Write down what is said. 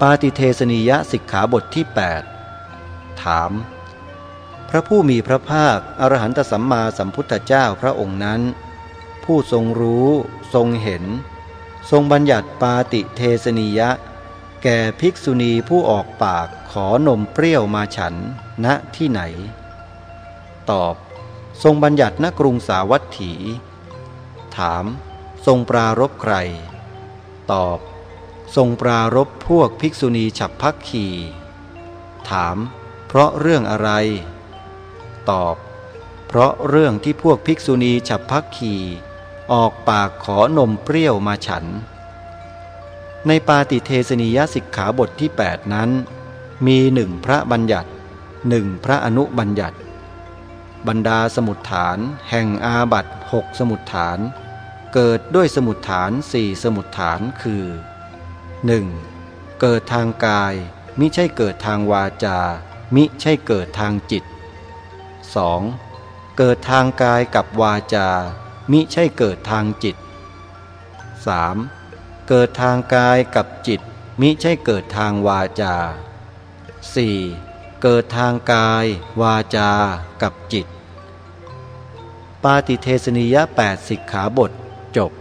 ปาติเทสนิยสิกขาบทที่ 8 ถาม พระผู้มีพระภาค อรหันตสัมมาสัมพุทธเจ้าพระองค์นั้น ผู้ทรงรู้ทรงเห็น ทรงบัญญัติปาติเทสนิยะ แก่ภิกษุณีผู้ออกปากขอนมเปรี้ยวมาฉันณที่ไหน ตอบ ทรงบัญญัติณกรุงสาวัตถี ถาม ทรงปรารบใคร ตอบ ทรงปรารบพวกภิกษุณีฉับพักขีถาม เพราะเรื่องอะไร ตอบ เพราะเรื่องที่พวกภิกษุณีฉับพักขีออกปากขอนมเปรี้ยวมาฉัน ในปาติเทสนิยสิกขาบทที่ 8 นั้น มีหนึ่งพระบัญญัติหนึ่งพระอนุบัญญัติ บรรดาสมุดฐาน แห่งอาบัตหกสมุดฐาน เกิดด้วยสมุดฐานสี่สมุดฐานคือ 1. เกิดทางกาย มิใช่เกิดทางวาจา มิใช่เกิดทางจิต 2. เกิดทางกายกับวาจา มิใช่เกิดทางจิต 3. เกิดทางกายกับจิต มิใช่เกิดทางวาจา 4. เกิดทางกาย วาจา กับจิต ปาติเทสนิยะแปดสิกขาบทจบ